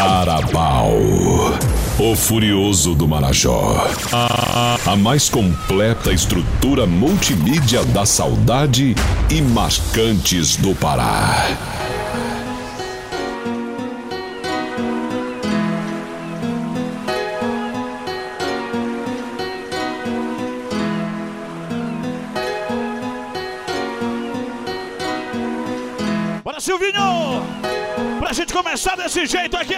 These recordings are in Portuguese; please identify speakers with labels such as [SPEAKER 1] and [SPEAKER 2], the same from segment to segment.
[SPEAKER 1] Carabal. O Furioso do Marajó. A, mais completa estrutura multimídia da saudade e marcantes do Pará.
[SPEAKER 2] Começar desse jeito aqui?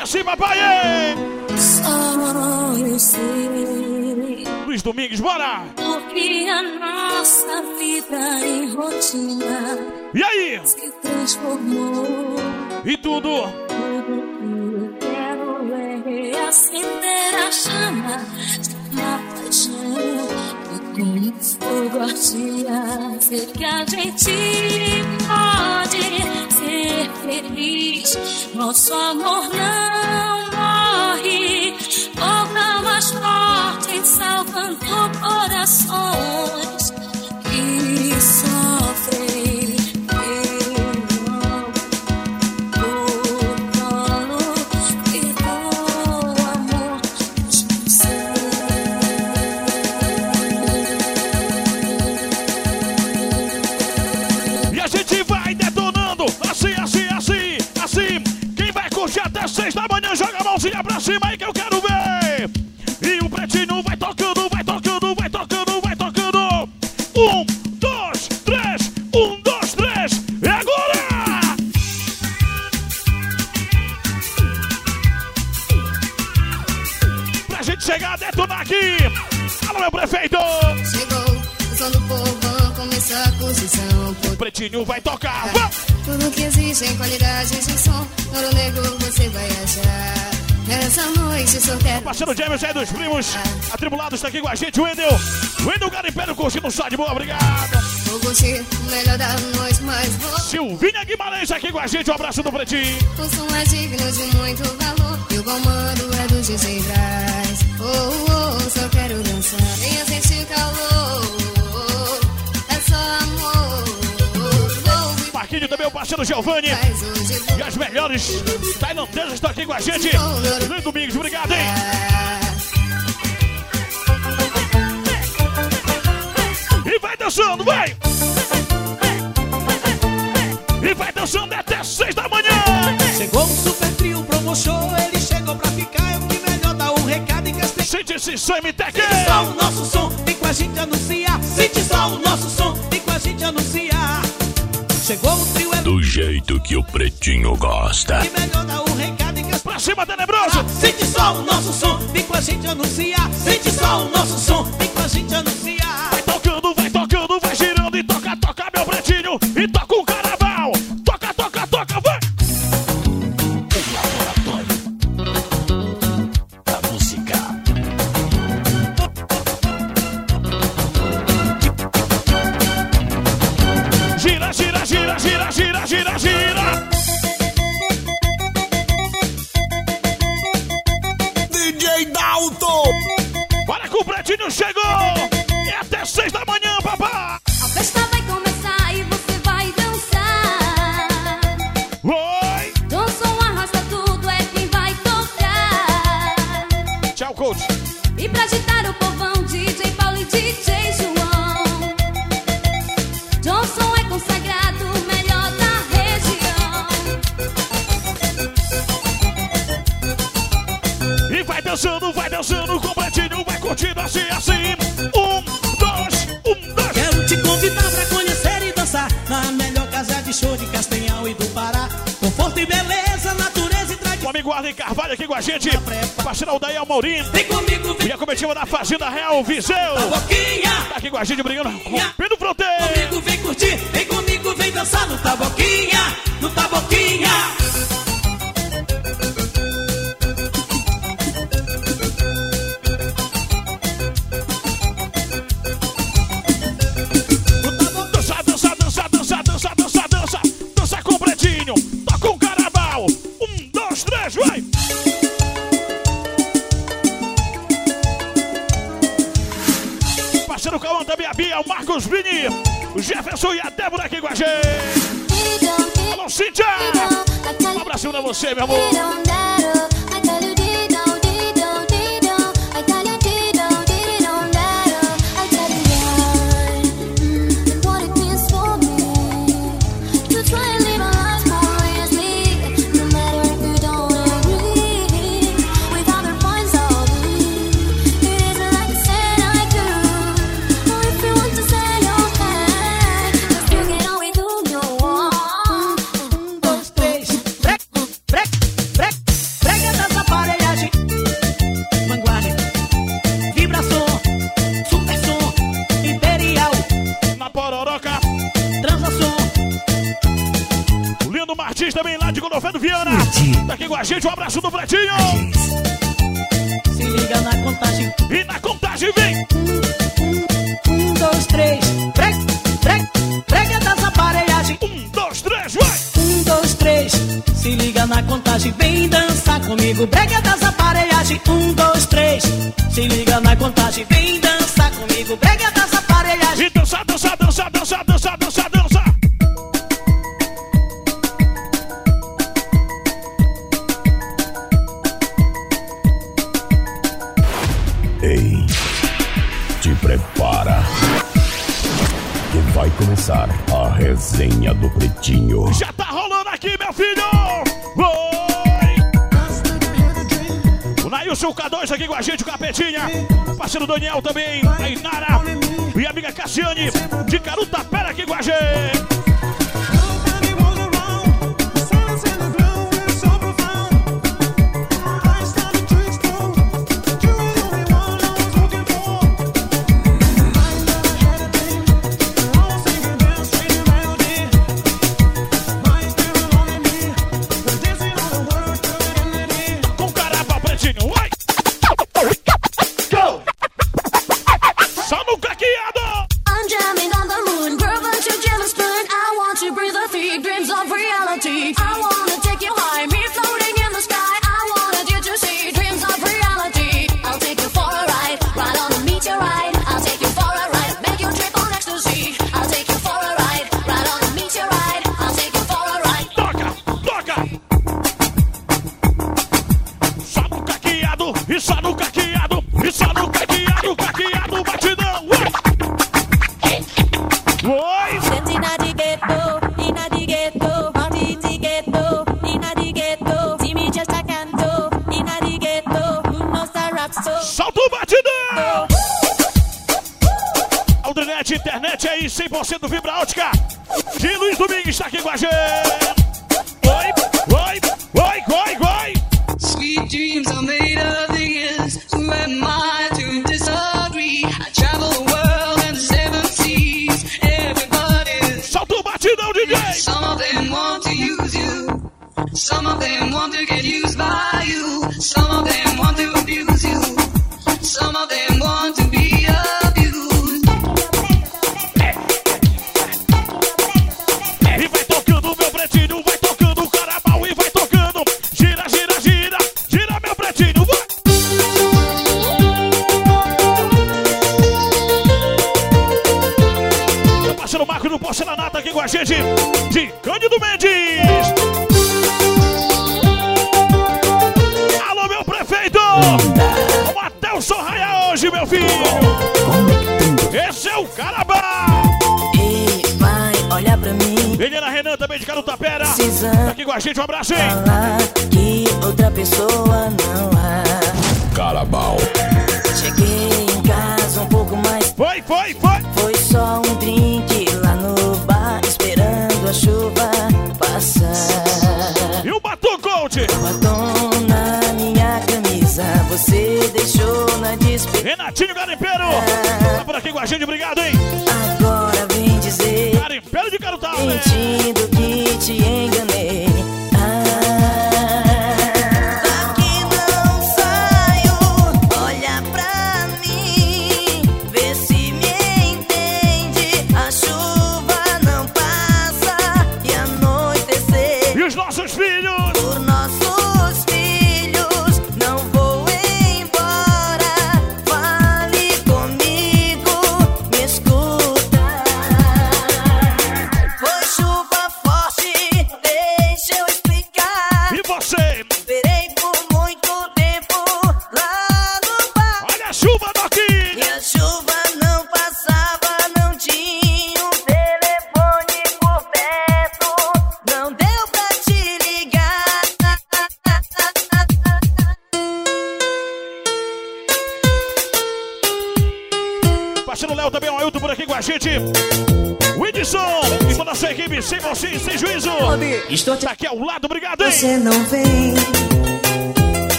[SPEAKER 3] Só eu sei.
[SPEAKER 2] Luiz Domingos, bora!
[SPEAKER 3] Porque a nossa vida em rotina
[SPEAKER 2] E aí?
[SPEAKER 3] se transformou.
[SPEAKER 2] E tudo?
[SPEAKER 3] Tudo que eu quero é reacender a chama de uma paixão. E como fogo ardia, ser que a gente pode ser feliz. Nosso amor não morre, volta mais forte, salvando corações
[SPEAKER 2] detonar aqui. Alô, meu prefeito.
[SPEAKER 4] Chegou o som do povão, começou a posição.
[SPEAKER 2] O pretinho vai tocar. Vamos.
[SPEAKER 4] Tudo que existe em qualidade de som, ouro negro você vai achar. Nessa noite sorteio.
[SPEAKER 2] Parceiro James aí dos primos atribulados tá aqui com a gente, o Wendel. Wendel Garimpero curtindo só de boa, obrigado.
[SPEAKER 4] Vou curtir o melhor da noite, mas vou.
[SPEAKER 2] Silvinha Guimarães aqui com a gente, um abraço do Pretinho.
[SPEAKER 4] O som é digno de muito valor. E o comando é do DJ Braz. Oh, só quero dançar. Venha sentir calor. É só amor.
[SPEAKER 2] Também, o parceiro Giovanni. E as melhores tailandesas estão aqui com a gente. Luiz Domingos, obrigado, hein? E vai dançando, vai! E vai dançando até seis da manhã!
[SPEAKER 5] Chegou um super trio promotion, ele chegou pra ficar.
[SPEAKER 2] Sente esse som, MTQ!
[SPEAKER 5] Só o nosso som, vem com a gente anunciar. Sente só o nosso som, vem com a gente anunciar. Chegou o trio, é
[SPEAKER 1] Do jeito que o Pretinho gosta.
[SPEAKER 5] que melhor dá um recado em Castelhano.
[SPEAKER 2] Pra cima, tenebroso!
[SPEAKER 5] Sente só o nosso som, vem com a gente anunciar. Sente só o nosso som, vem com a gente anunciar.
[SPEAKER 2] Vai tocando, vai tocando, vai girando e toca, toca, meu pretinho! E toca o carnaval! Gira, gira!
[SPEAKER 6] DJ Dalton!
[SPEAKER 2] Para que o pretinho chegou! É até seis da manhã, gente, parceiro Aldair Almaurim.
[SPEAKER 5] Vem comigo, vem
[SPEAKER 2] E a comitiva da Fazenda Real Viseu. Tá aqui com a gente, brigando com Pedro Fronteira.
[SPEAKER 5] Comigo vem curtir, vem comigo, vem dançar no taboquinha.
[SPEAKER 2] Você, meu amor. gente. Um abraço do Pretinho!
[SPEAKER 7] Falar que outra pessoa não há.
[SPEAKER 1] Carabal.
[SPEAKER 7] Cheguei em casa um pouco mais.
[SPEAKER 2] Foi, foi, foi.
[SPEAKER 7] Foi só um drink lá no bar, esperando a chuva passar.
[SPEAKER 2] E o batom cold?
[SPEAKER 7] O batom na minha camisa, você deixou na despedida.
[SPEAKER 2] Renatinho Garimpeiro, tá por aqui com a gente, obrigado, hein?
[SPEAKER 7] Agora vem dizer.
[SPEAKER 2] Garimpeiro de Carutal,
[SPEAKER 7] Mentindo né? que te
[SPEAKER 8] enganou.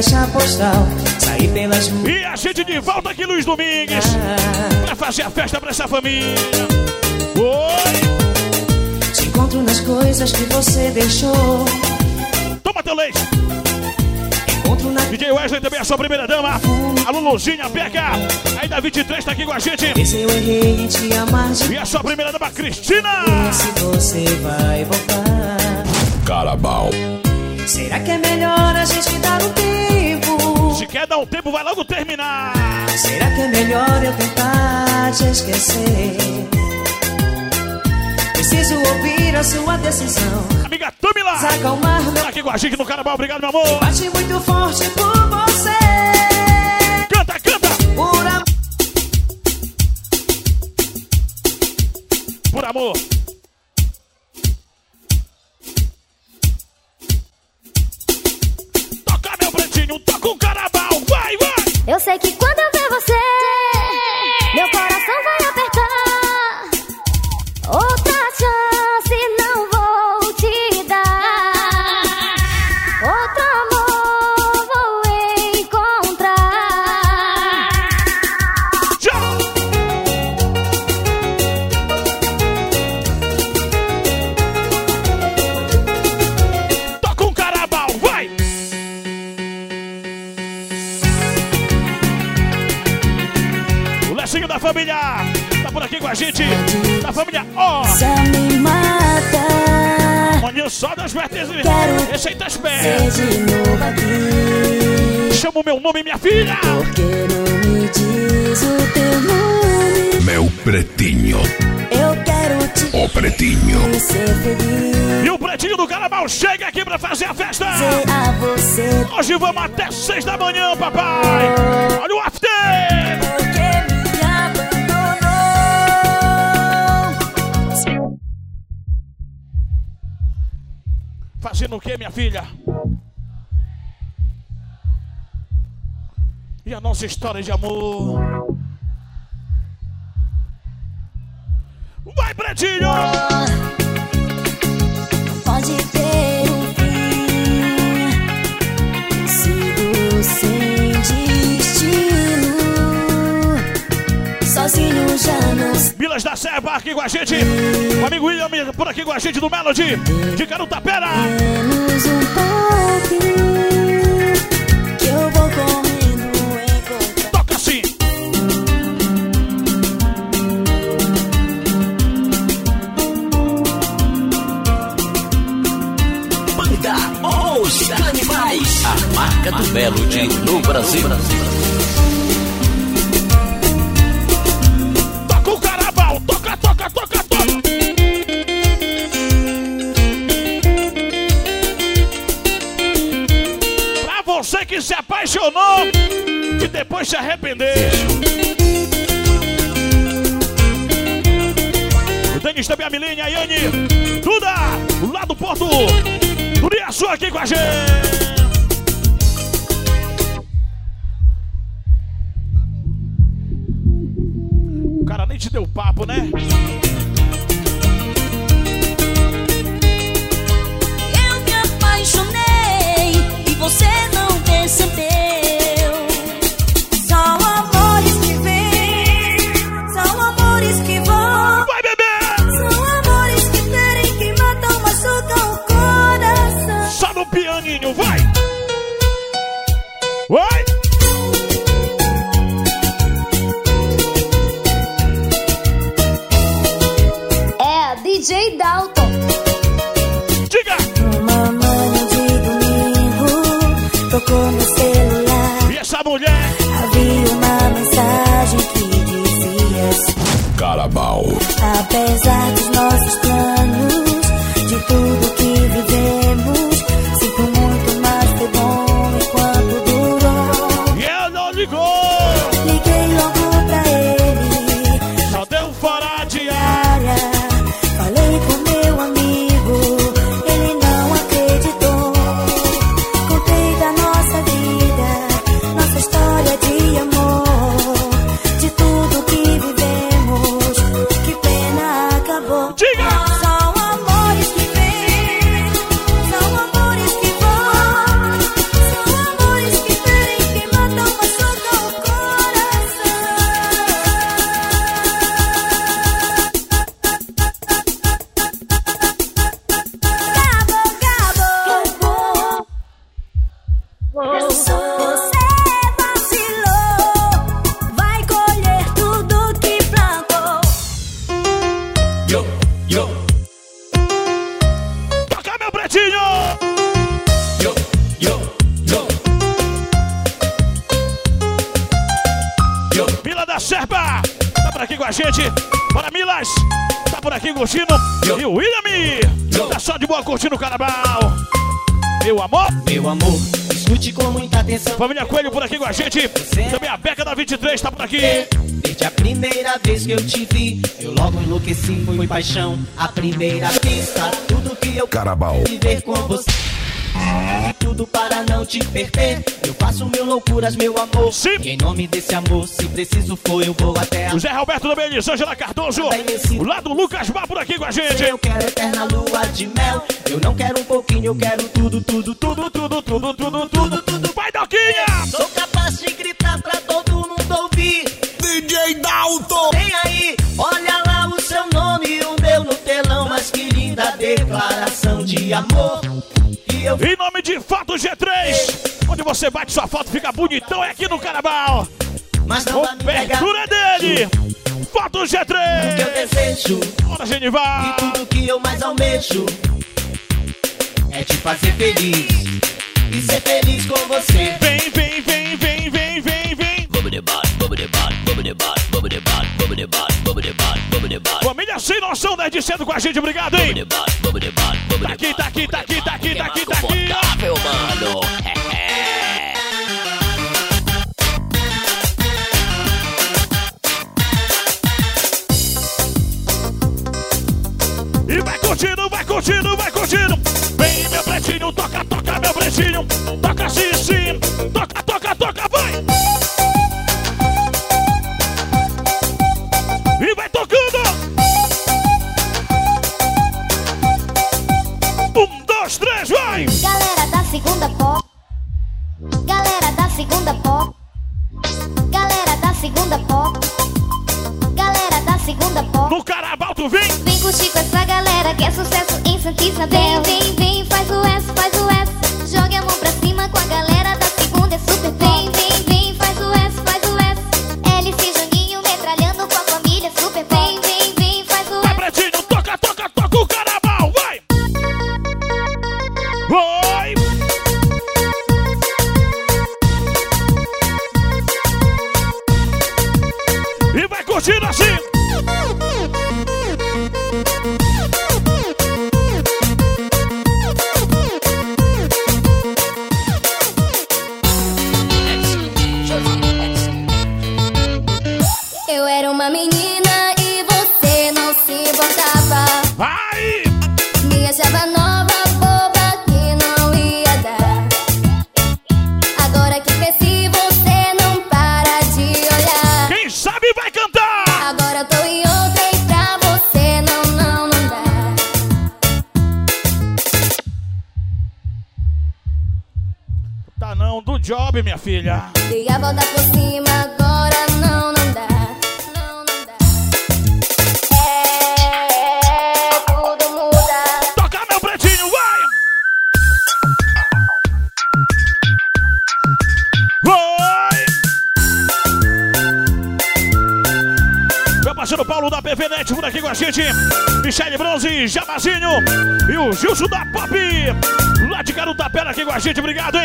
[SPEAKER 8] Caixa postal. Saí pelas.
[SPEAKER 7] E a gente de volta aqui, Luiz Domingues, pra fazer a festa pra essa família. Oi,
[SPEAKER 8] Te encontro nas coisas que você deixou.
[SPEAKER 7] toma teu leite.
[SPEAKER 8] Encontro na
[SPEAKER 7] DJ Wesley também, a sua primeira dama. A Luluzinha, Beca. Ainda 23 tá aqui com a gente.
[SPEAKER 8] Esse eu errei em te amar de
[SPEAKER 7] E a sua primeira dama, Cristina.
[SPEAKER 8] se você vai voltar.
[SPEAKER 1] Carabao.
[SPEAKER 8] Será que é melhor a gente dar um tempo?
[SPEAKER 7] Se quer dar um tempo, vai logo terminar.
[SPEAKER 8] Será que é melhor eu tentar te esquecer? Preciso ouvir a sua decisão.
[SPEAKER 7] Amiga Tamila.
[SPEAKER 8] Se acalmar, meu
[SPEAKER 7] Tá aqui com a gente no Carnaval. Obrigado, meu amor.
[SPEAKER 8] bate muito forte por você.
[SPEAKER 7] Canta, canta.
[SPEAKER 8] Por amor.
[SPEAKER 7] Por amor.
[SPEAKER 9] Eu sei que quando eu ver você,
[SPEAKER 7] a gente. Da família
[SPEAKER 9] me mata.
[SPEAKER 7] Maninho só das vertentes. Pés.
[SPEAKER 9] de novo aqui.
[SPEAKER 7] Chama o meu nome, minha filha.
[SPEAKER 9] Porque não me diz o teu nome.
[SPEAKER 1] Meu pretinho.
[SPEAKER 9] Eu quero te
[SPEAKER 1] Ó pretinho.
[SPEAKER 9] ver ser feliz.
[SPEAKER 7] E o pretinho do carnaval chega aqui pra fazer a festa. Hoje vamos até seis da manhã, papai. Olha o after. Fazendo o que, minha filha? E a nossa história de amor? Vai, pretinho! Milas da Serra aqui com a gente. O amigo William por aqui com a gente do Melody. De Carutapera.
[SPEAKER 9] menos um pouquinho. Que eu vou correndo encontrar.
[SPEAKER 7] Toca assim.
[SPEAKER 10] Banda Os Canibais. A marca do Melody no Brasil.
[SPEAKER 7] Toca apaixonou e depois se arrependeu. O Denis também, a Milene, a Yane, Duda, lá do Porto. Turiaçu aqui com a gente.
[SPEAKER 9] Meu amor.
[SPEAKER 11] Escute com muita atenção.
[SPEAKER 2] Família Coelho por aqui com a gente. Também a Beca da 23 tá por aqui.
[SPEAKER 11] Desde a primeira vez que eu te vi, eu logo enlouqueci, foi paixão. A primeira vista, tudo que eu
[SPEAKER 12] Carabal.
[SPEAKER 11] viver com você. Tudo para não te perder. Eu faço mil loucuras, meu amor.
[SPEAKER 2] Sim.
[SPEAKER 11] E em nome desse amor, se preciso for, eu vou até a
[SPEAKER 2] O Zé Roberto também, Elisângela Cardoso. O lado Lucas Bar por aqui com a gente.
[SPEAKER 11] Eu quero eterna lua de mel. Eu não quero um pouquinho, eu quero tudo, tudo, tudo, tudo, tudo, tudo, tudo, tudo.
[SPEAKER 2] Vai, Doquinha!
[SPEAKER 11] Sou capaz de gritar pra todo mundo ouvir.
[SPEAKER 1] DJ Dalton.
[SPEAKER 11] Vem aí, olha lá o seu nome e o meu no telão. Mas que linda declaração de amor. E
[SPEAKER 2] Em nome de Foto G3, onde você bate sua foto, fica bonitão, é aqui no Carnaval.
[SPEAKER 11] mas não vai me negar.
[SPEAKER 2] Cobertura dele, Foto
[SPEAKER 11] O que eu
[SPEAKER 2] G3.
[SPEAKER 11] desejo
[SPEAKER 2] Bora,
[SPEAKER 11] e
[SPEAKER 2] Genival.
[SPEAKER 11] tudo que eu mais almejo é te fazer feliz e ser feliz com você.
[SPEAKER 2] Vem, vem, vem, vem, vem, vem, vem. Família sem noção, né, de cedo com a gente, obrigado, hein? Tá aqui, tá aqui, tá aqui, tá aqui, tá aqui, tá aqui.
[SPEAKER 10] Confortável, mano.
[SPEAKER 2] E vai curtindo, vai curtindo, vai curtindo. Vem, meu pretinho, toca, toca, meu pretinho. Toca sim, sim. Toca, toca, toca, Dois, três, vai.
[SPEAKER 9] Galera da segunda pó. Galera da segunda pó. Galera da segunda pó. Galera da segunda pó.
[SPEAKER 2] No carnaval tu vem.
[SPEAKER 9] Vem curtir com essa galera que é sucesso em Santa Isabel. Vem, vem, vem,
[SPEAKER 2] filha.
[SPEAKER 9] Dei a volta por cima, agora não, não dá. Não, não dá. É, tudo muda.
[SPEAKER 2] Toca, meu pretinho, vai. Vai. Meu parceiro Paulo da PV Net por aqui com a gente. Michele Bronze, Jabazinho e o Gilson da Pop. Lá de Carutapera aqui com a gente, obrigado,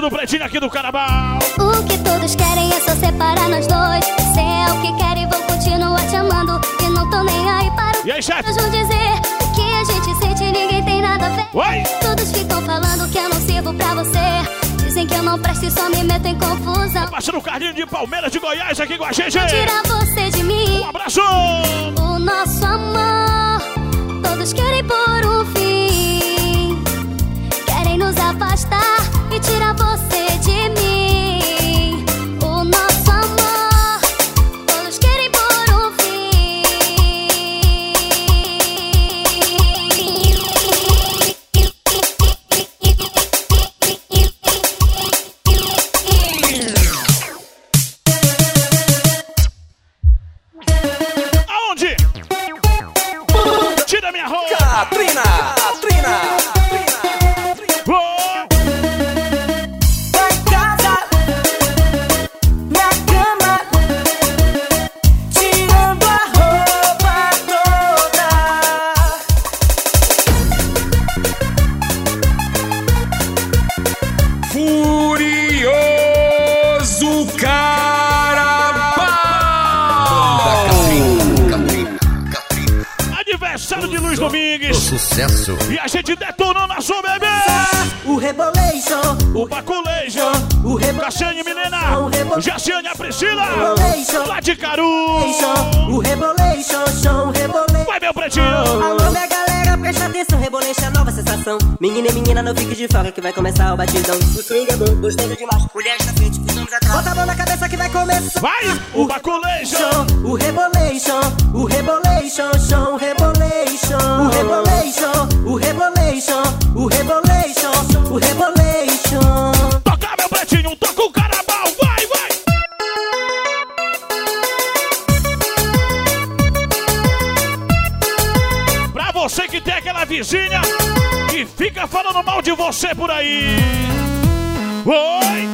[SPEAKER 2] do Pretinho aqui do Carnaval.
[SPEAKER 9] O que todos querem é só separar nós dois. Se é o que querem, vou continuar te amando. E não tô nem aí para o
[SPEAKER 2] E aí, chefe?
[SPEAKER 9] que vão dizer. O que a gente sente, ninguém tem nada a ver.
[SPEAKER 2] Oi!
[SPEAKER 9] Todos ficam falando que eu não sirvo pra você. Dizem que eu não presto e só me meto em confusão.
[SPEAKER 2] Parceiro Carlinho de Palmeiras de Goiás aqui com a gente.
[SPEAKER 9] Tirar você de mim.
[SPEAKER 2] Um abraço!
[SPEAKER 9] O nosso amor, todos querem por um fim. Querem nos afastar e tirar você de
[SPEAKER 7] não fique de fora que vai começar o batidão. O swingador é bom, gostoso demais. Mulheres na frente, os homens atrás. Bota a mão na cabeça que vai começar.
[SPEAKER 3] Vai! O você por aí. Oi!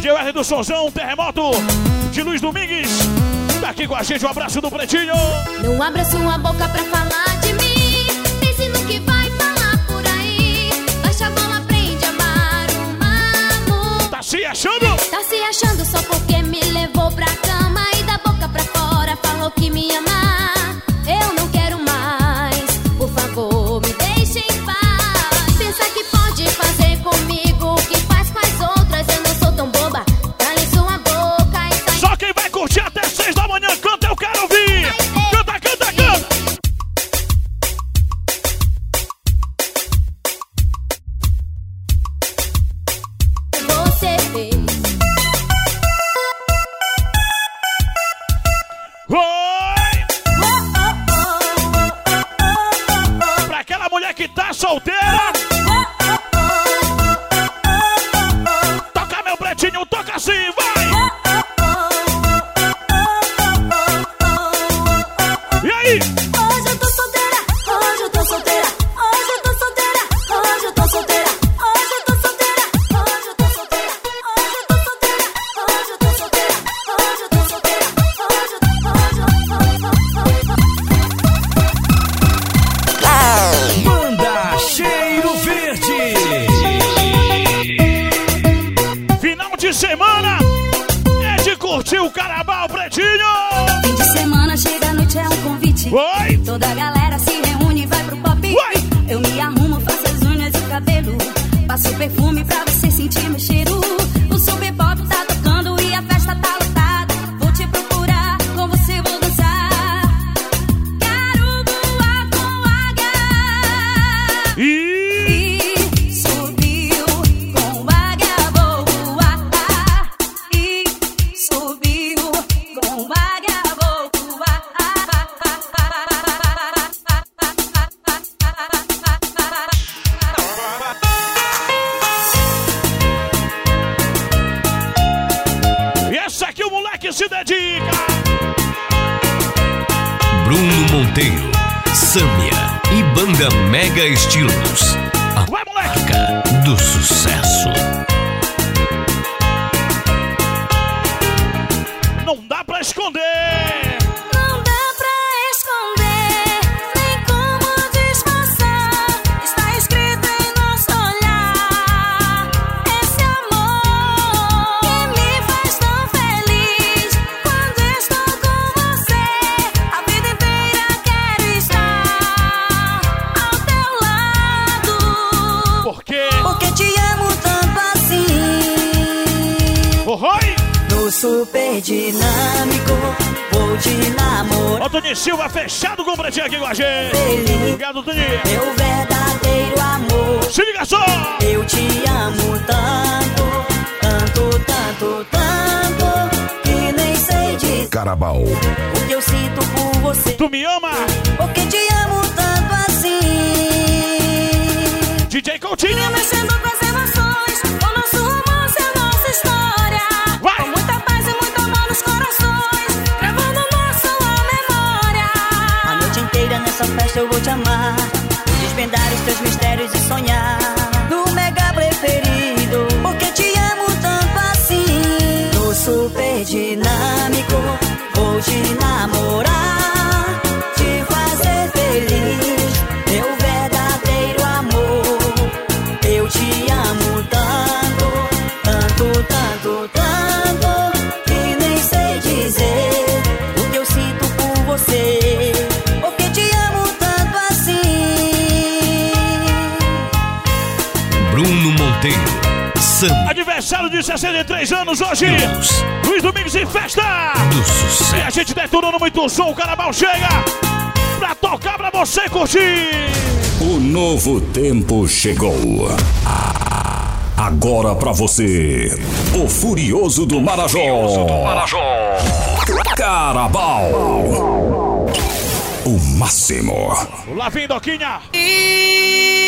[SPEAKER 3] DJ do Sonzão, Terremoto, de Luiz Domingues. Tá aqui com a gente, um abraço do Pretinho.
[SPEAKER 9] Não abra sua boca pra falar de mim. Pense no que vai falar por aí. Baixa a bola, aprende a amar uma amor.
[SPEAKER 3] Tá se achando?
[SPEAKER 9] Tá se achando. o
[SPEAKER 3] Carabal Pretinho! Carabal. O
[SPEAKER 2] que
[SPEAKER 7] eu sinto por você.
[SPEAKER 3] Tu me ama?
[SPEAKER 7] Porque te amo tanto assim.
[SPEAKER 3] DJ Coutinho.
[SPEAKER 2] Me mexendo com as emoções. O nosso romance é a nossa história.
[SPEAKER 3] Vai.
[SPEAKER 2] Com muita paz e muito amor nos corações. Gravando nossa memória.
[SPEAKER 7] A noite inteira nessa festa eu vou te amar. Desvendar os teus mistérios e sonhar.
[SPEAKER 2] De 63 anos hoje. Luiz Domingos em festa.
[SPEAKER 6] Do
[SPEAKER 2] E a gente detonando muito som. O Carnaval chega pra tocar pra você curtir.
[SPEAKER 1] O novo tempo chegou. Agora pra você, o Furioso do Marajó. Carabal. O máximo.
[SPEAKER 2] Lá vem Doquinha.
[SPEAKER 13] Fica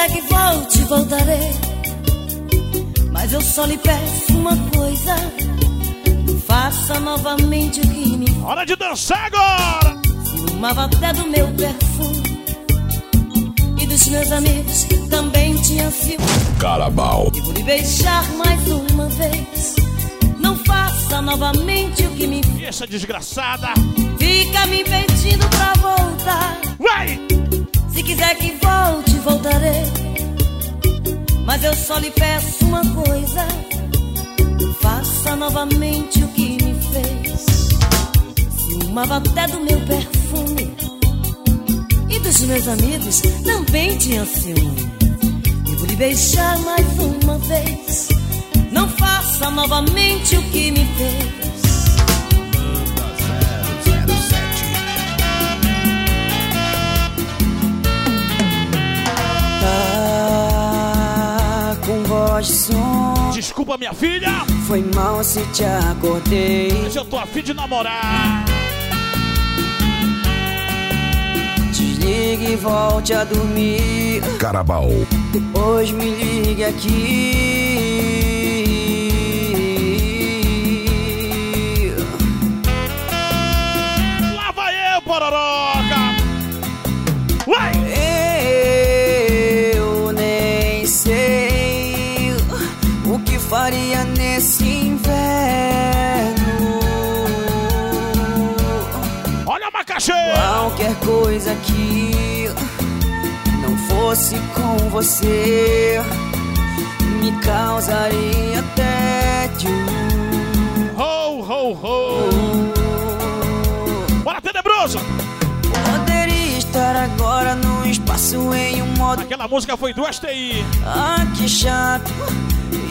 [SPEAKER 13] quiser que volte, voltarei. Mas eu só lhe peço uma coisa. Faça novamente o que me
[SPEAKER 2] Hora de dançar agora.
[SPEAKER 13] Fumava até do meu perfume E dos meus amigos também tinha ciúme
[SPEAKER 1] Carabal.
[SPEAKER 13] E vou lhe beijar mais uma vez Não faça novamente o que me
[SPEAKER 2] essa desgraçada.
[SPEAKER 13] Fica me pedindo pra voltar
[SPEAKER 2] Vai.
[SPEAKER 13] Se quiser que volte, voltarei. Mas eu só lhe peço uma coisa. Faça novamente o que me fez. Ciúmava até do meu perfume. E dos meus amigos também tinha ciúme. E vou lhe beijar mais uma vez. Não faça novamente o que me fez
[SPEAKER 7] voz de som.
[SPEAKER 2] Desculpa, minha filha.
[SPEAKER 7] Foi mal se te acordei.
[SPEAKER 2] Mas eu tô afim de namorar.
[SPEAKER 7] Desligue e volte a dormir.
[SPEAKER 1] Carabal.
[SPEAKER 7] Depois me ligue aqui.
[SPEAKER 2] Lá vai eu, pororoca.
[SPEAKER 7] Faria nesse inverno.
[SPEAKER 2] Olha a macaxeira.
[SPEAKER 7] Qualquer coisa que não fosse com você me causaria tédio.
[SPEAKER 2] Ho, ho, ho. Bora, tenebroso.
[SPEAKER 7] Poderia estar agora no espaço em um modo.
[SPEAKER 2] Aquela música foi do STI.
[SPEAKER 7] Ah, que chato.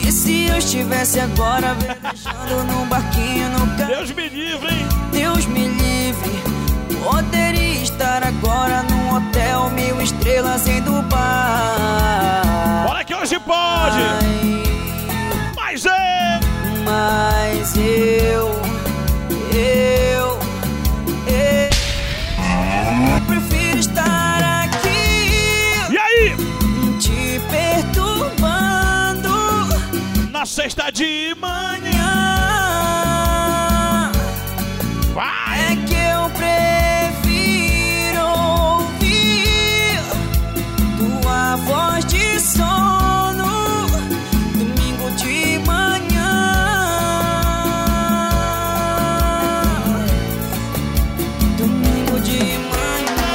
[SPEAKER 7] E se eu estivesse agora deixando num barquinho no ca...
[SPEAKER 2] Deus me livre, hein?
[SPEAKER 7] Deus me livre. Poderia estar agora num hotel mil estrelas em Dubai.
[SPEAKER 2] Bora que hoje pode. Mas é.
[SPEAKER 7] Mas eu,
[SPEAKER 2] de manhã. Vai.
[SPEAKER 7] É que eu prefiro ouvir tua voz de sono domingo de manhã. Domingo de manhã.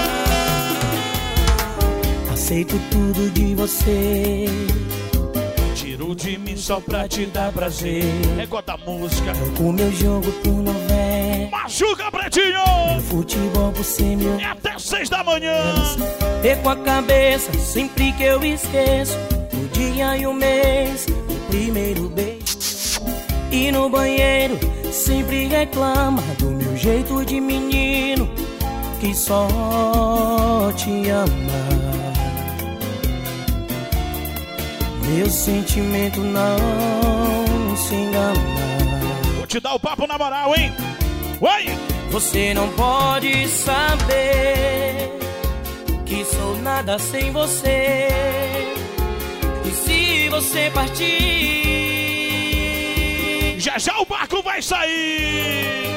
[SPEAKER 14] Aceito tudo de você.
[SPEAKER 2] De mim só pra te dar prazer. Negócio da música.
[SPEAKER 14] O meu jogo por novela.
[SPEAKER 2] Machuca, pretinho.
[SPEAKER 14] Futebol por ser meu.
[SPEAKER 2] É até seis da manhã.
[SPEAKER 14] Perco a cabeça sempre que eu esqueço. O dia e o mês. O primeiro beijo. E no banheiro sempre reclama do meu jeito de menino. Que só te ama. Meu sentimento não se engana.
[SPEAKER 2] Vou te dar o papo na moral, hein? Oi!
[SPEAKER 14] Você não pode saber que sou nada sem você. E se você partir,
[SPEAKER 2] Já já o barco vai sair.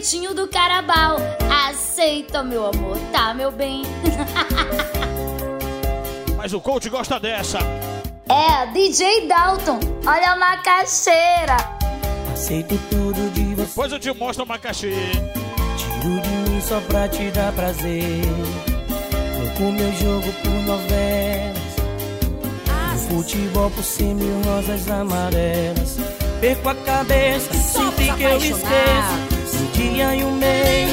[SPEAKER 15] O pretinho do carabal. Aceita, meu amor, tá, meu bem?
[SPEAKER 2] Mas o coach gosta dessa.
[SPEAKER 15] É, DJ Dalton, olha a macaxeira.
[SPEAKER 14] Aceito tudo de você.
[SPEAKER 2] Depois eu te mostro uma caixinha.
[SPEAKER 14] Tiro de mim só pra te dar prazer. Troco meu jogo por novelas. O futebol por cem mil rosas amarelas. Perco a cabeça sempre que eu esqueço. Um dia e um mês.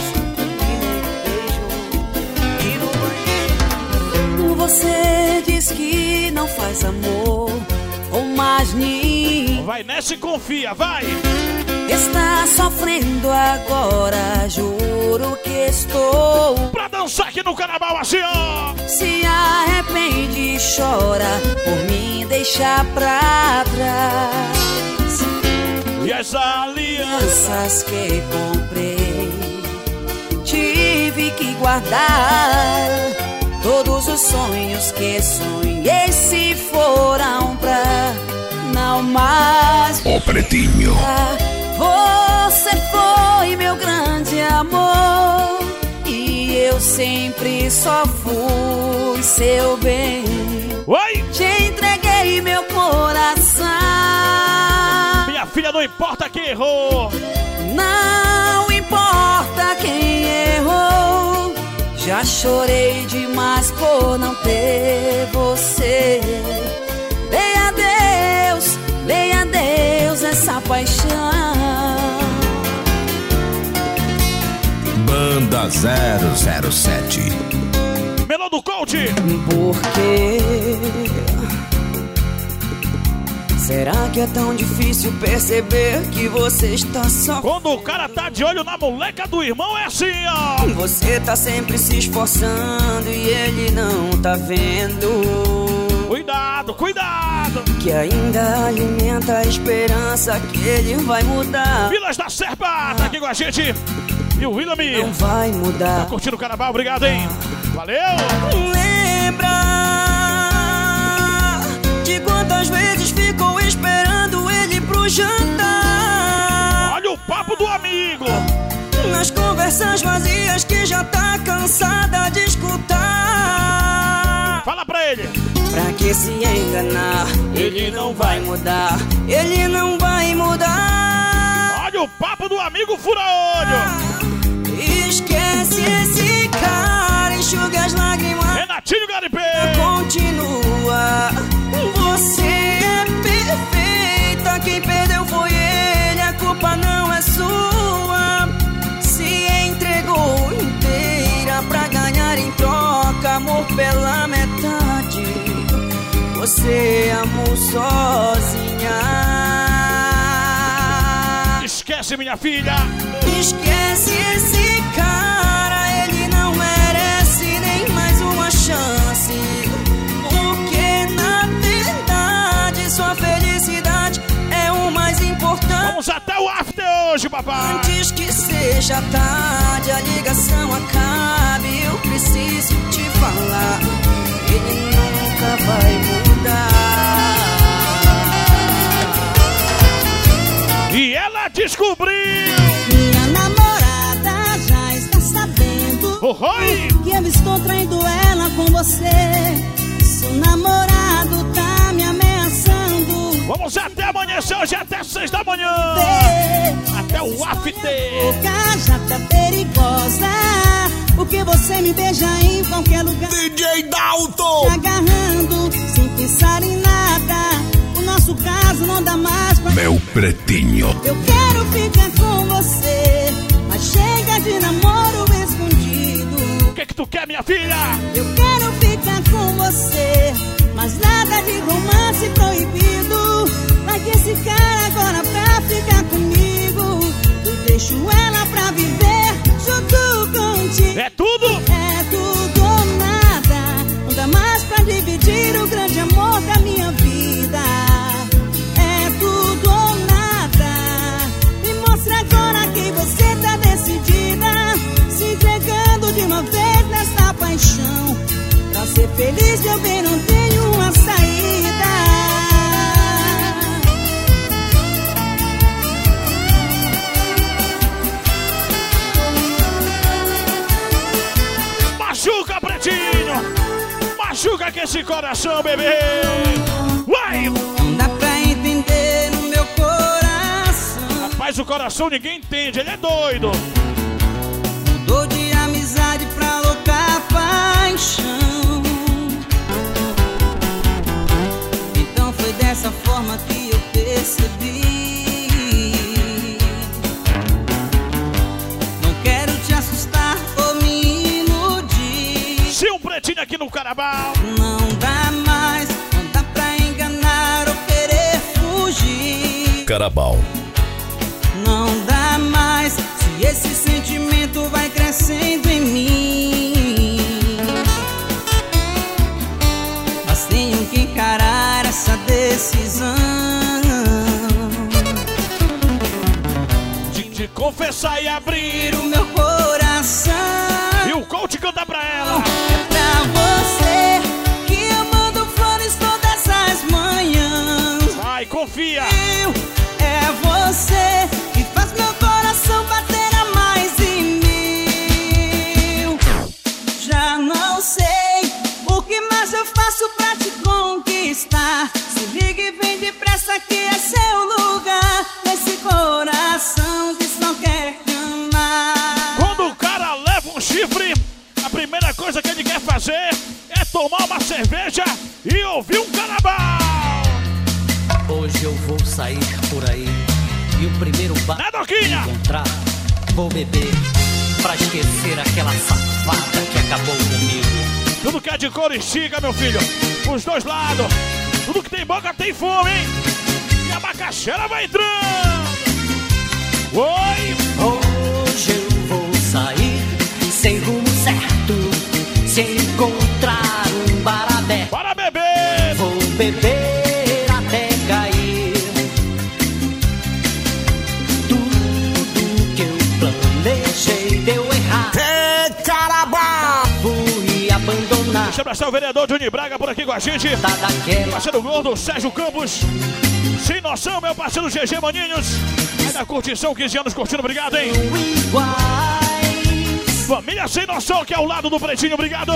[SPEAKER 7] Você diz que não faz amor com mais ninguém.
[SPEAKER 2] Vai nessa e confia, vai!
[SPEAKER 7] Está sofrendo agora, juro que estou.
[SPEAKER 2] Pra dançar aqui no carnaval assim, ó!
[SPEAKER 7] Se arrepende e chora por mim deixar pra trás.
[SPEAKER 2] E as alianças
[SPEAKER 7] que comprei, tive que guardar. Todos os sonhos que sonhei se foram pra não mais.
[SPEAKER 1] Ó Pretinho.
[SPEAKER 7] Você foi meu grande amor e eu sempre só fui seu bem.
[SPEAKER 2] Oi!
[SPEAKER 7] Te entreguei meu coração.
[SPEAKER 2] Filha, não importa quem errou!
[SPEAKER 7] Não importa quem errou. Já chorei demais por não ter você. Dei a Deus, dei a Deus essa paixão.
[SPEAKER 1] Banda 007.
[SPEAKER 2] Melão do coach!
[SPEAKER 7] Porque Será que é tão difícil perceber que você está só?
[SPEAKER 2] Quando o cara tá de olho na moleca do irmão, é assim, ó!
[SPEAKER 7] Você tá sempre se esforçando e ele não tá vendo.
[SPEAKER 2] Cuidado, cuidado!
[SPEAKER 7] Que ainda alimenta a esperança que ele vai mudar.
[SPEAKER 2] Vilas da Serpa, tá aqui com a gente! E o William
[SPEAKER 7] Não vai
[SPEAKER 2] tá
[SPEAKER 7] mudar.
[SPEAKER 2] curtindo o carnaval, obrigado, hein? Valeu!
[SPEAKER 7] Lembra de quantas vezes ficou jantar?
[SPEAKER 2] Olha o papo do amigo!
[SPEAKER 7] Nas conversas vazias que já tá cansada de escutar.
[SPEAKER 2] Fala pra ele!
[SPEAKER 7] Pra que se enganar? Ele não vai mudar. Ele não vai mudar.
[SPEAKER 2] Olha o papo do amigo fura-olho!
[SPEAKER 7] Esquece esse cara, enxuga as lágrimas.
[SPEAKER 2] Renatinho Garipê!
[SPEAKER 7] Continua. Você. Quem perdeu foi ele. A culpa não é sua. Se entregou inteira pra ganhar em troca amor pela metade. Você amou sozinha.
[SPEAKER 2] Esquece, minha filha!
[SPEAKER 7] Esquece esse cara,
[SPEAKER 2] hoje, papai!
[SPEAKER 7] Antes que seja tarde, a ligação acabe. Eu preciso te falar, ele nunca vai mudar.
[SPEAKER 2] E ela descobriu!
[SPEAKER 16] Minha namorada já está sabendo
[SPEAKER 2] Oh,
[SPEAKER 16] que eu estou traindo ela com você. Me ameaçando.
[SPEAKER 2] Vamos até amanhecer hoje, até seis da manhã! Até o after!
[SPEAKER 16] boca já tá perigosa. Porque você me beija em qualquer lugar.
[SPEAKER 1] DJ Dalton.
[SPEAKER 16] Agarrando sem pensar em nada. O nosso caso não dá mais pra.
[SPEAKER 1] Meu Pretinho.
[SPEAKER 16] Eu quero ficar com você. Mas chega de namoro escondido.
[SPEAKER 2] O que que tu quer, minha filha?
[SPEAKER 16] Eu quero ficar com você, mas nada de romance proibido. Que esse cara agora pra ficar comigo. Eu deixo ela pra viver junto contigo.
[SPEAKER 2] É tudo?
[SPEAKER 16] É tudo ou nada. Não dá mais pra dividir o grande amor da minha vida. É tudo ou nada. Me mostra agora que você tá decidida. Se entregando de uma vez nessa paixão. Pra ser feliz eu bem não tenho uma
[SPEAKER 2] Machuca que esse coração, bebê! Vai!
[SPEAKER 7] Não dá pra entender no meu coração.
[SPEAKER 2] Mas o coração ninguém entende, ele é doido.
[SPEAKER 16] Mudou de amizade pra louca paixão. Então foi dessa forma que eu percebi.
[SPEAKER 2] Se pretinho aqui no Carabal.
[SPEAKER 16] Não dá mais, não dá pra enganar ou querer fugir.
[SPEAKER 1] Carabal.
[SPEAKER 16] Não dá mais se esse sentimento vai crescendo em mim. Mas tenho que encarar essa decisão.
[SPEAKER 2] De, de confessar e abrir
[SPEAKER 16] o meu coração.
[SPEAKER 2] E o coach canta pra ela. Tomar uma cerveja e ouvir um carabal.
[SPEAKER 11] Hoje eu vou sair por aí e o primeiro bar
[SPEAKER 2] Doquinha?
[SPEAKER 11] que encontrar, vou beber pra esquecer aquela safada que acabou comigo.
[SPEAKER 2] Tudo que é de cor estiga, meu filho. Os dois lados. Tudo que tem boca tem fome, hein? E a macaxeira vai entrando. Oi! Abraçar o vereador Johnny Braga por aqui com a gente.
[SPEAKER 11] Tá daquela.
[SPEAKER 2] Parceiro gordo, Sérgio Campos. Sem noção, meu parceiro GG Maninhos. É da curtição, 15 anos curtindo, obrigado, hein? Família Sem Noção, que é ao lado do Pretinho, obrigado.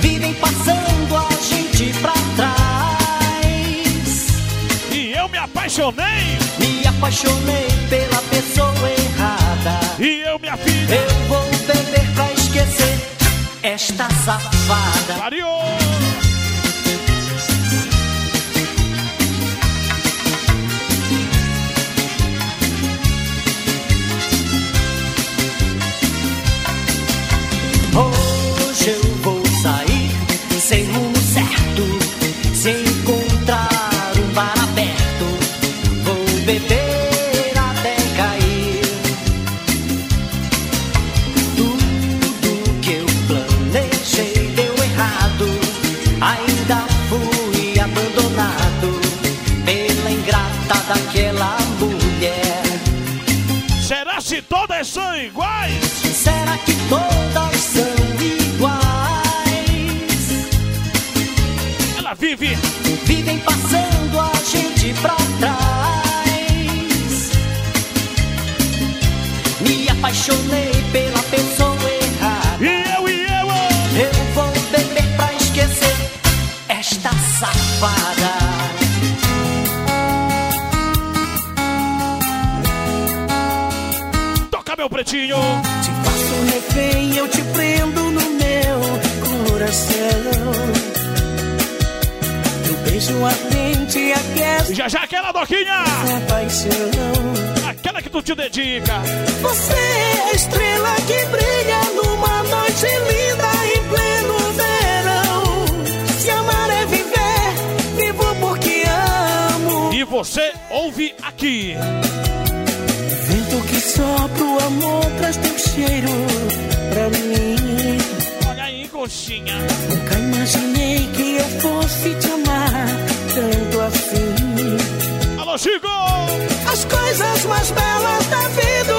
[SPEAKER 11] Vivem passando a gente pra trás.
[SPEAKER 2] E eu me apaixonei.
[SPEAKER 11] Me apaixonei pela pessoa errada.
[SPEAKER 2] E eu, minha filha.
[SPEAKER 11] Eu vou beber pra esquecer esta safada.
[SPEAKER 2] Variou! Todas são iguais?
[SPEAKER 11] Será que todas são iguais?
[SPEAKER 2] Ela vive.
[SPEAKER 11] Vivem passando a gente pra trás. Me apaixonei
[SPEAKER 2] pretinho.
[SPEAKER 14] Te faço refém, eu te prendo no meu coração. Teu beijo ardente aquece
[SPEAKER 2] E já já aquela doquinha.
[SPEAKER 14] paixão.
[SPEAKER 2] Aquela que tu te dedica.
[SPEAKER 14] Você é a estrela que brilha numa noite linda em pleno verão. Se amar é viver, vivo porque amo.
[SPEAKER 2] E você ouve aqui.
[SPEAKER 14] Vento que sopra o amor traz teu cheiro pra mim.
[SPEAKER 2] Olha aí, coxinha.
[SPEAKER 14] Nunca imaginei que eu fosse te amar tanto assim.
[SPEAKER 2] Alô, Chico!
[SPEAKER 14] As coisas mais belas da vida,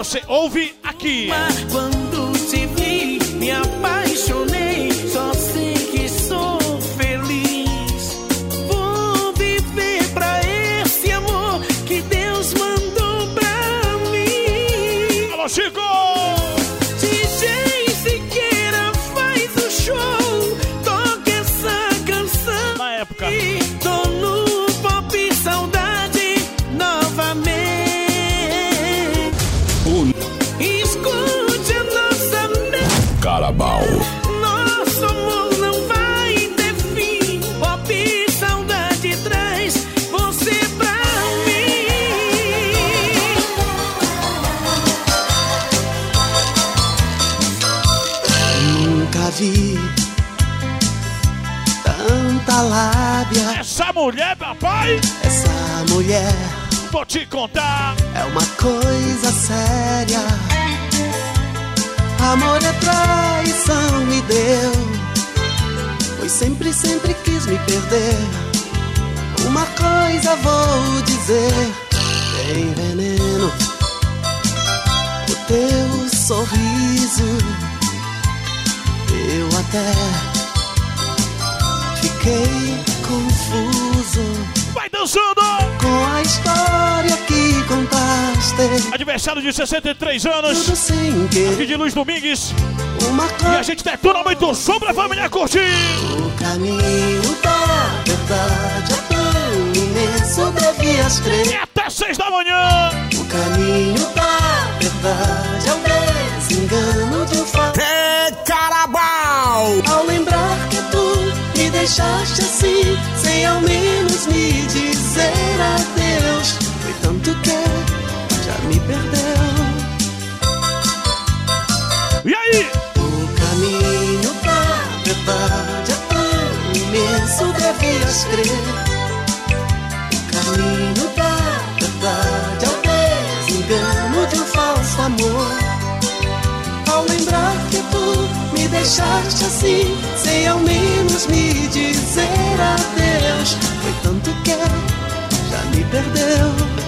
[SPEAKER 14] Você
[SPEAKER 2] ouve aqui.
[SPEAKER 8] Quando te vi, me apaixonei.
[SPEAKER 2] Mulher, papai,
[SPEAKER 17] Essa mulher
[SPEAKER 2] vou te contar.
[SPEAKER 17] é uma coisa séria. Amor é traição, me deu. Pois sempre, sempre quis me perder. Uma coisa vou dizer: tem veneno. O teu sorriso, eu até fiquei história que contaste.
[SPEAKER 2] Aniversário de 63 anos. Aqui de Luiz Domingues. E a gente detona muito som pra família curtir.
[SPEAKER 17] O caminho da verdade é tão imenso, devias
[SPEAKER 2] E
[SPEAKER 17] crer.
[SPEAKER 2] até 6 da manhã.
[SPEAKER 17] O caminho da verdade devias crer. O caminho da verdade é o desengano de um falso amor. Ao lembrar que tu me deixaste assim, sem ao menos me dizer adeus. Foi tanto que já me perdeu.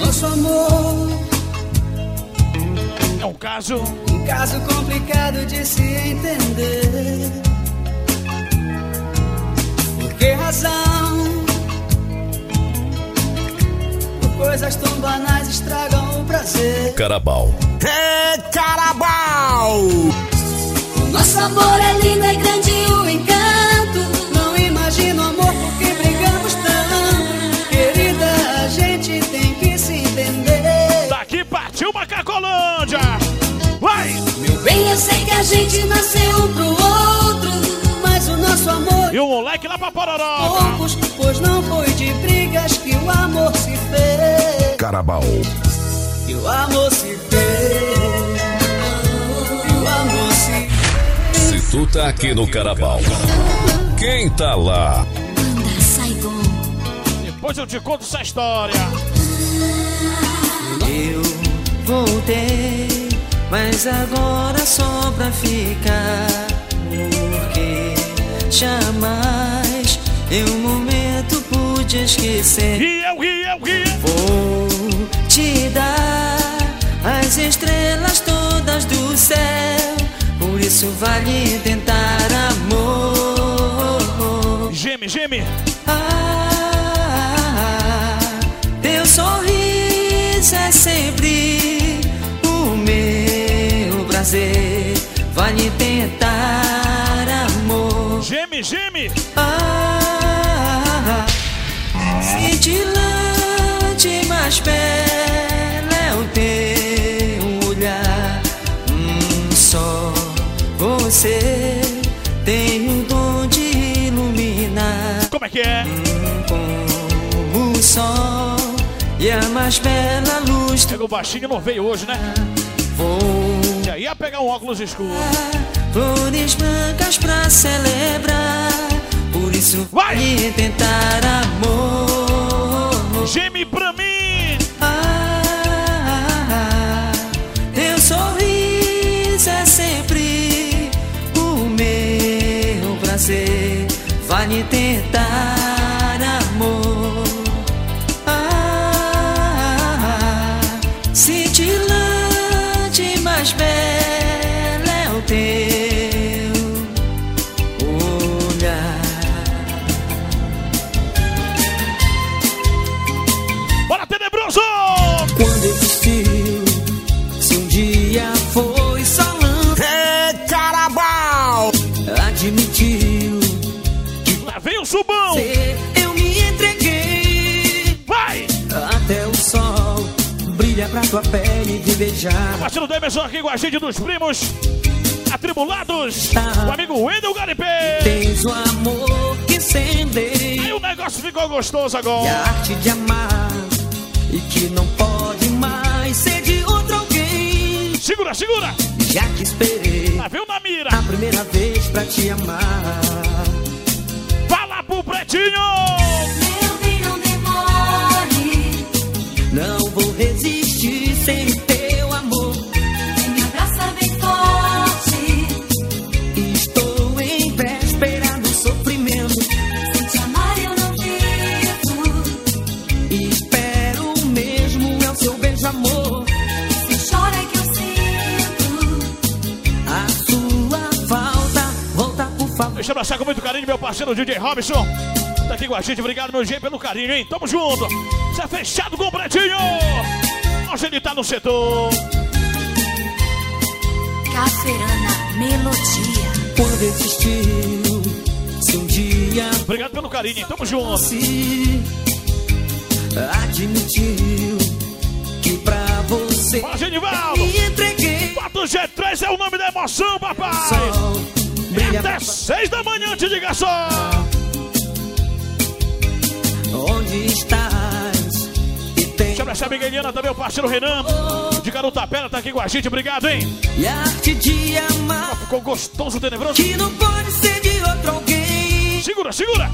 [SPEAKER 16] Nosso amor,
[SPEAKER 2] É um caso.
[SPEAKER 16] um caso complicado de se entender. Por que razão? Por coisas tão banais estragam o prazer.
[SPEAKER 1] Carabal.
[SPEAKER 18] É carabal!
[SPEAKER 3] Nosso amor é lindo, é grande o encanto. Sei que a gente nasceu um pro outro.
[SPEAKER 16] Mas o nosso amor
[SPEAKER 2] E o moleque lá pra Pororó.
[SPEAKER 16] poucos, pois não foi de brigas que o amor se fez.
[SPEAKER 1] Carabal.
[SPEAKER 16] Que o amor se fez. Que o amor se
[SPEAKER 1] Se tu tá aqui no Carabal, quem tá lá?
[SPEAKER 3] Anda, Saigon.
[SPEAKER 2] Depois eu te conto essa história.
[SPEAKER 8] Eu voltei, mas agora só pra ficar. Porque jamais em um momento pude esquecer.
[SPEAKER 2] E eu, e eu, e eu.
[SPEAKER 8] Vou te dar as estrelas todas do céu. Por isso vale tentar amor.
[SPEAKER 2] Geme, geme.
[SPEAKER 8] Ah, teu sorriso é sempre prazer. Vale tentar amor.
[SPEAKER 2] Geme, geme.
[SPEAKER 8] Ah, cintilante, mas bela é o teu olhar. Hum, só você tem o dom de iluminar.
[SPEAKER 2] Como é que é?
[SPEAKER 8] Como o sol e a mais bela luz
[SPEAKER 2] Pegou baixinho não veio hoje, né?
[SPEAKER 8] vou.
[SPEAKER 2] Ia pegar um óculos escuro.
[SPEAKER 8] Flores brancas pra celebrar. Por isso
[SPEAKER 2] Vai!
[SPEAKER 8] tentar amor.
[SPEAKER 2] Geme pra mim.
[SPEAKER 8] Ah, teu sorriso é sempre o meu prazer. Vale tentar tua pele de beijar.
[SPEAKER 2] Parceiro do Emerson aqui com a gente dos primos atribulados. O amigo Wendel Garipê.
[SPEAKER 8] Tens o amor que incendeia.
[SPEAKER 2] Aí o negócio ficou gostoso agora.
[SPEAKER 8] E a arte de amar. E que não pode mais ser de outro alguém.
[SPEAKER 2] Segura, segura!
[SPEAKER 8] Já que esperei.
[SPEAKER 2] Vem o na mira.
[SPEAKER 8] A primeira vez pra te amar.
[SPEAKER 2] Fala pro pretinho!
[SPEAKER 3] Meu bem, não demore.
[SPEAKER 8] Não
[SPEAKER 2] Deixa eu abraçar com muito carinho meu parceiro DJ Robson. Tá aqui com a gente, obrigado meu G pelo carinho, hein? Tamo junto. Você é fechado com o pretinho. Hoje ele tá no setor.
[SPEAKER 15] Caferana Melodia.
[SPEAKER 8] Quando existiu, se um dia
[SPEAKER 2] Obrigado pelo carinho, hein? Tamo junto.
[SPEAKER 8] se admitiu que pra você
[SPEAKER 2] Fala, Genivaldo.
[SPEAKER 8] me entreguei.
[SPEAKER 2] 4G3 é o nome da emoção, papai.
[SPEAKER 8] Sol brilha
[SPEAKER 2] Até seis da manhã, te diga só.
[SPEAKER 8] onde estás e tem
[SPEAKER 2] Deixa eu abraçar a Migueliana também, o parceiro Renan. De Garutapera tá aqui com a gente, obrigado, hein?
[SPEAKER 8] e a arte de amar
[SPEAKER 2] Ficou gostoso, tenebroso.
[SPEAKER 8] que não pode ser de outro alguém.
[SPEAKER 2] Segura, segura.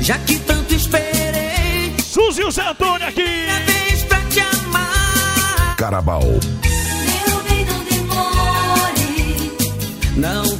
[SPEAKER 8] Já que tanto esperei,
[SPEAKER 2] Suzy e o Zé Antônio aqui.
[SPEAKER 8] minha vez pra te amar.
[SPEAKER 6] Carabal.
[SPEAKER 3] Meu bem, não demore.
[SPEAKER 8] Não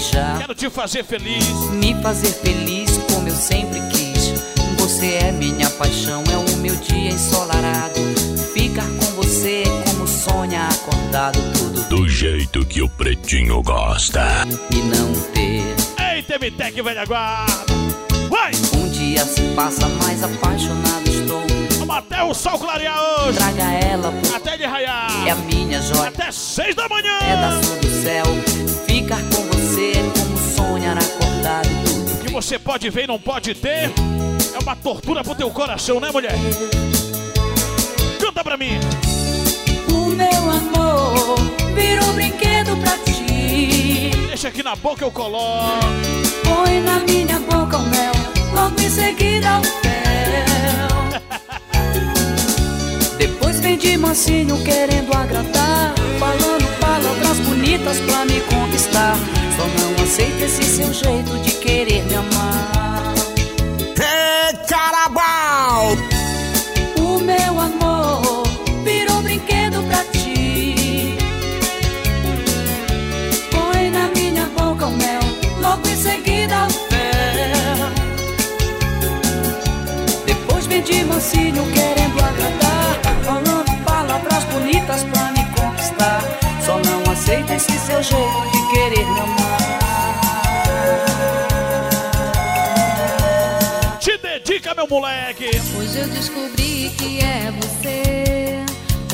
[SPEAKER 11] beijar.
[SPEAKER 2] Quero te fazer feliz.
[SPEAKER 11] Me fazer feliz como eu sempre quis. Você é minha paixão, é o meu dia ensolarado. Ficar com você é como sonha acordado tudo.
[SPEAKER 6] Do jeito que o pretinho gosta.
[SPEAKER 11] E não ter.
[SPEAKER 2] Ei, Temitec, velha guarda. Vai.
[SPEAKER 11] Um dia se passa, mais apaixonado estou.
[SPEAKER 2] Vamos até o sol clarear hoje.
[SPEAKER 11] Traga ela, por
[SPEAKER 2] Até de raiar.
[SPEAKER 11] é a minha joia.
[SPEAKER 2] Até seis da manhã.
[SPEAKER 11] Pedaço do céu. Ficar com é sonhar acordado tudo.
[SPEAKER 2] Que você pode ver e não pode ter é uma tortura pro teu coração, né, mulher? Canta pra mim.
[SPEAKER 13] O meu amor virou brinquedo pra ti.
[SPEAKER 2] Deixa aqui na boca eu coloco.
[SPEAKER 13] Põe na minha boca o mel, logo em seguida o fel. Depois vem de mansinho querendo agradar, falando palavras bonitas pra me conquistar. Só não aceito esse seu jeito de querer me amar.
[SPEAKER 1] É carabal!
[SPEAKER 13] O meu amor virou brinquedo pra ti. Põe na minha boca o mel, logo em seguida o fel. Depois vem de mansinho querendo agradar, falando palavras bonitas pra me conquistar. Só não aceito esse seu jeito de.
[SPEAKER 2] Te dedica, meu moleque.
[SPEAKER 4] Hoje eu descobri que é você,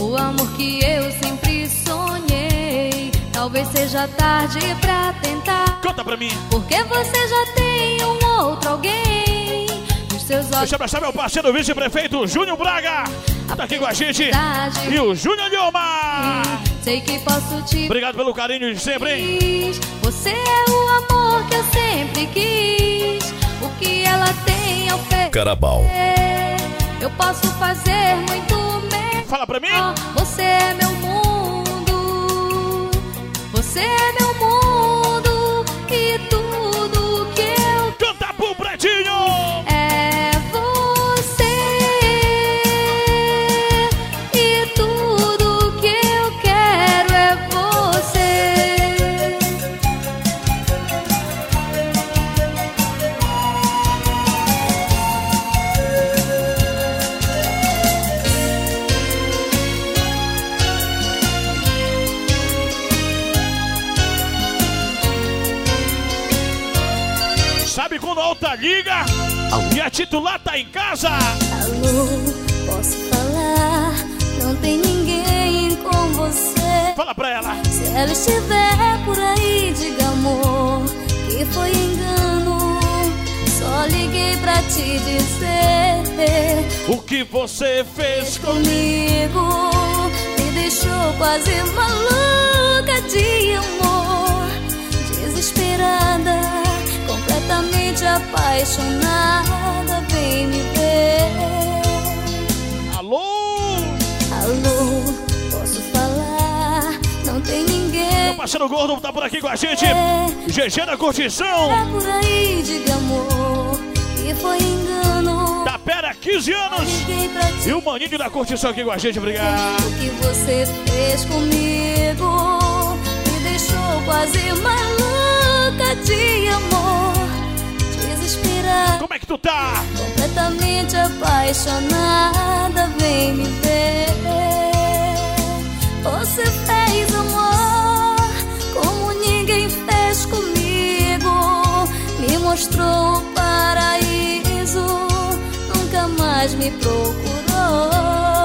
[SPEAKER 4] o amor que eu sempre sonhei.
[SPEAKER 9] Talvez seja tarde pra tentar.
[SPEAKER 2] Conta pra mim.
[SPEAKER 9] Porque você já tem um outro alguém. Os seus olhos.
[SPEAKER 2] Deixa eu abraçar meu parceiro vice-prefeito Júnior Braga. Tá aqui com a gente. E o Júnior Lhoma.
[SPEAKER 9] Sei que posso te.
[SPEAKER 2] Obrigado pelo carinho de sempre, hein?
[SPEAKER 9] Você é o amor que eu sempre quis. O que ela tem ao oferecer.
[SPEAKER 6] Carabal.
[SPEAKER 9] Eu posso fazer muito melhor.
[SPEAKER 2] Fala pra mim.
[SPEAKER 9] Você é meu mundo. Você é meu mundo.
[SPEAKER 2] Quando a alta liga e a titular tá em casa?
[SPEAKER 9] Alô, posso falar? Não tem ninguém com você.
[SPEAKER 2] Fala pra ela.
[SPEAKER 9] Se ela estiver por aí, diga amor que foi engano. Só liguei pra te dizer
[SPEAKER 2] O que você fez
[SPEAKER 9] comigo. Me deixou quase maluca de amor. Desesperada, completamente apaixonada. Vem me ver.
[SPEAKER 2] Alô?
[SPEAKER 9] Alô, posso falar? Não tem ninguém.
[SPEAKER 2] Meu parceiro gordo tá por aqui com a gente. GG da curtição.
[SPEAKER 9] É por aí, diga amor, que foi engano.
[SPEAKER 2] Da Pera, 15 anos. E o maninho da curtição aqui com a gente, obrigado.
[SPEAKER 9] O que você fez comigo me deixou quase maluca de amor.
[SPEAKER 2] Como é que tu tá?
[SPEAKER 9] Completamente apaixonada, vem me ver. Você fez amor como ninguém fez comigo. Me mostrou o paraíso, nunca mais me procurou.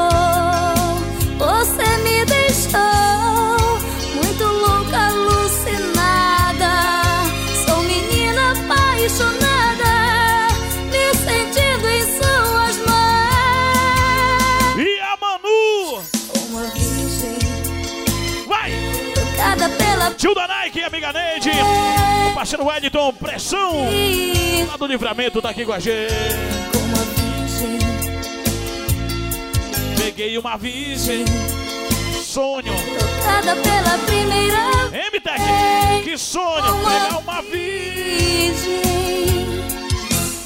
[SPEAKER 2] Tio da Nike, amiga Neide. O parceiro Wellington, pressão. Lá do livramento tá aqui com a gente. Peguei uma virgem. Sonho.
[SPEAKER 9] Tocada pela primeira
[SPEAKER 2] MTech, que sonho. Pegar uma virgem.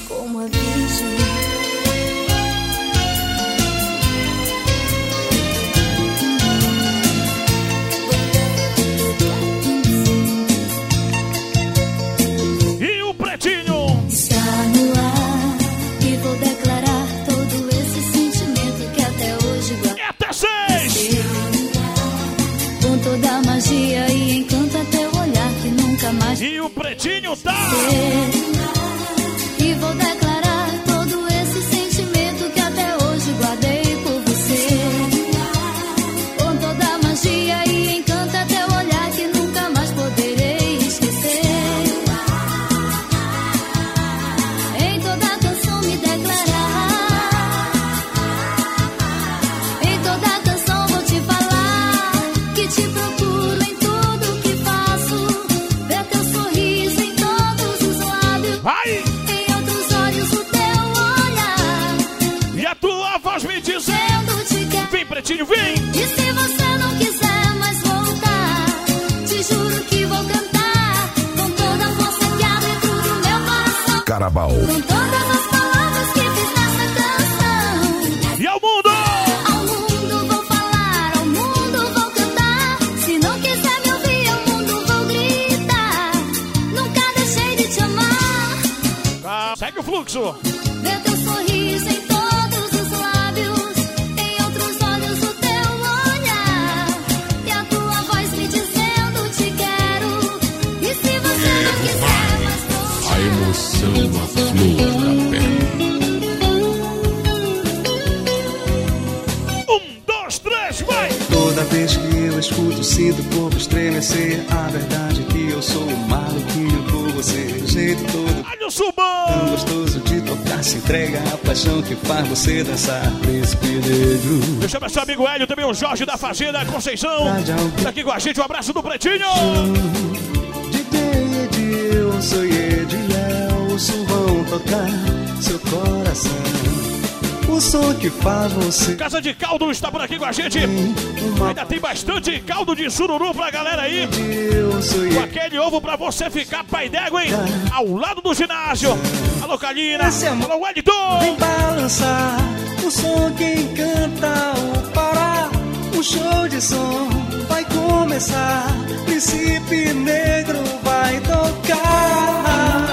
[SPEAKER 9] Como a virgem.
[SPEAKER 2] E o Pretinho tá. Vem.
[SPEAKER 9] E se você não quiser mais voltar, te juro que vou cantar com toda a força que há dentro do meu coração.
[SPEAKER 6] Carabal.
[SPEAKER 8] Conhecer a verdade que eu sou maluquinho por você. Jeito todo
[SPEAKER 2] Olha o subão!
[SPEAKER 8] tão gostoso de tocar. Se entrega a paixão que faz você dançar. Príncipe negro.
[SPEAKER 2] Deixa meu amigo Hélio, também o Jorge da Fazenda Conceição. Tá aqui com a gente, um abraço do Pretinho.
[SPEAKER 8] DJ Edilson e Edielson vão tocar seu coração. O som que faz você.
[SPEAKER 2] Casa de Caldo está por aqui com a gente. Ainda tem bastante caldo de sururu pra galera aí. Com aquele ovo pra você ficar pai d'égua, hein? Ao lado do ginásio. Alô, Kalina. Alô, Wellington.
[SPEAKER 8] Vem balançar o som que encanta o Pará. O show de som vai começar. Príncipe Negro vai tocar.